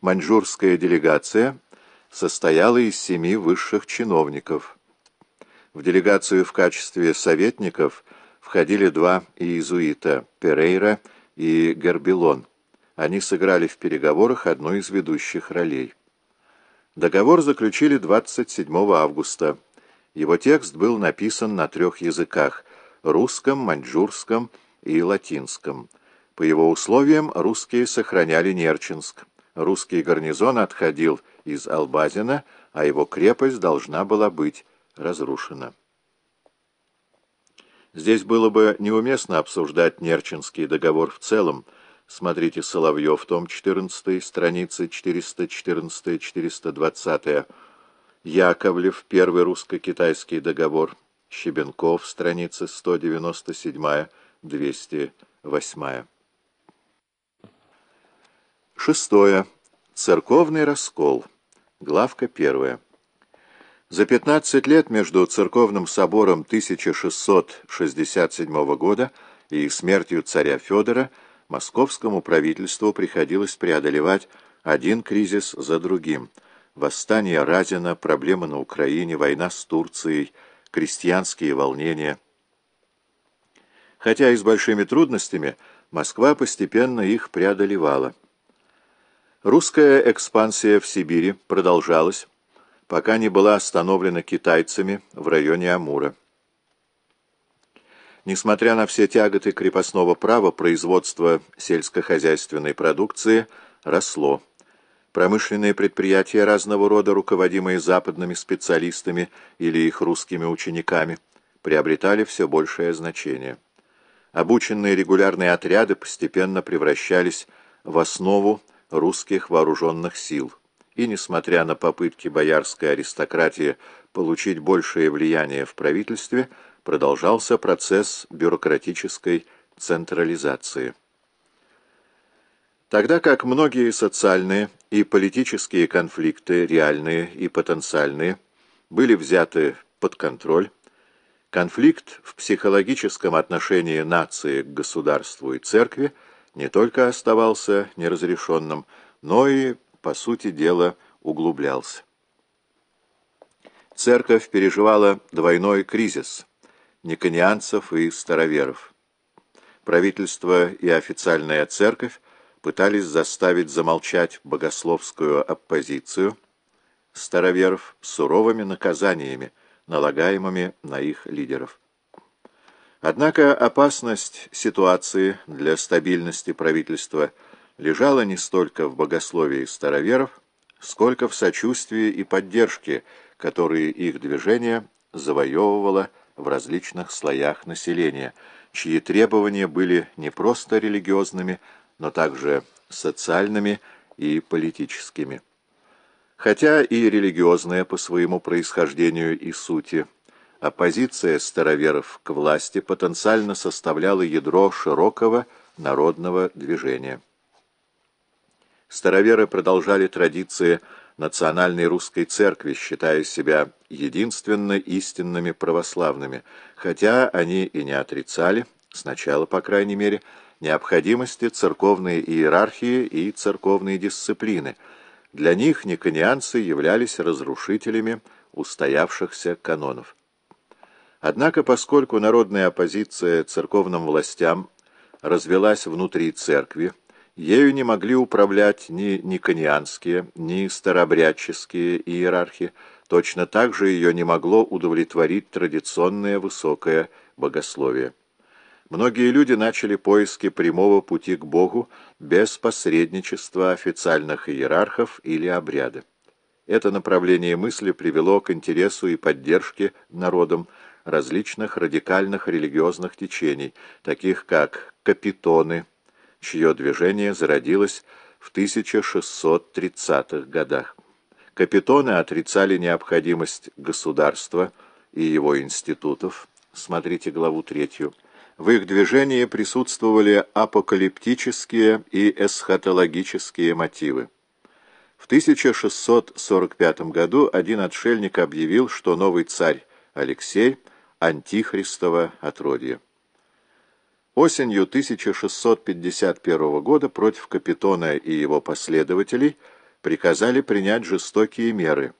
Маньчжурская делегация состояла из семи высших чиновников. В делегацию в качестве советников входили два иезуита – Перейра и Гербилон. Они сыграли в переговорах одну из ведущих ролей. Договор заключили 27 августа. Его текст был написан на трех языках – русском, маньчжурском и латинском. По его условиям русские сохраняли Нерчинск. Русский гарнизон отходил из Албазина, а его крепость должна была быть разрушена. Здесь было бы неуместно обсуждать Нерчинский договор в целом. Смотрите Соловьев, том 14, страницы 414-420. Яковлев, первый русско-китайский договор. Щебенков, страницы 197-208. Шестое. Церковный раскол. Главка первая. За 15 лет между церковным собором 1667 года и смертью царя Федора московскому правительству приходилось преодолевать один кризис за другим. Восстание Разина, проблемы на Украине, война с Турцией, крестьянские волнения. Хотя и с большими трудностями, Москва постепенно их преодолевала. Русская экспансия в Сибири продолжалась, пока не была остановлена китайцами в районе Амура. Несмотря на все тяготы крепостного права, производство сельскохозяйственной продукции росло. Промышленные предприятия разного рода, руководимые западными специалистами или их русскими учениками, приобретали все большее значение. Обученные регулярные отряды постепенно превращались в основу русских вооруженных сил и, несмотря на попытки боярской аристократии получить большее влияние в правительстве, продолжался процесс бюрократической централизации. Тогда как многие социальные и политические конфликты, реальные и потенциальные, были взяты под контроль, конфликт в психологическом отношении нации к государству и церкви не только оставался неразрешенным, но и по сути дела, углублялся. Церковь переживала двойной кризис – никонианцев и староверов. Правительство и официальная церковь пытались заставить замолчать богословскую оппозицию староверов суровыми наказаниями, налагаемыми на их лидеров. Однако опасность ситуации для стабильности правительства – лежала не столько в богословии староверов, сколько в сочувствии и поддержке, которые их движение завоевывало в различных слоях населения, чьи требования были не просто религиозными, но также социальными и политическими. Хотя и религиозная по своему происхождению и сути, оппозиция староверов к власти потенциально составляла ядро широкого народного движения. Староверы продолжали традиции национальной русской церкви, считая себя единственно истинными православными, хотя они и не отрицали, сначала, по крайней мере, необходимости церковной иерархии и церковной дисциплины. Для них никонианцы являлись разрушителями устоявшихся канонов. Однако, поскольку народная оппозиция церковным властям развелась внутри церкви, Ею не могли управлять ни никонианские, ни старообрядческие иерархи, точно так же ее не могло удовлетворить традиционное высокое богословие. Многие люди начали поиски прямого пути к Богу без посредничества официальных иерархов или обряда. Это направление мысли привело к интересу и поддержке народом различных радикальных религиозных течений, таких как капитоны, чье движение зародилось в 1630-х годах. Капитоны отрицали необходимость государства и его институтов, смотрите главу третью. В их движении присутствовали апокалиптические и эсхатологические мотивы. В 1645 году один отшельник объявил, что новый царь Алексей – антихристово отродье. Осенью 1651 года против Капитона и его последователей приказали принять жестокие меры,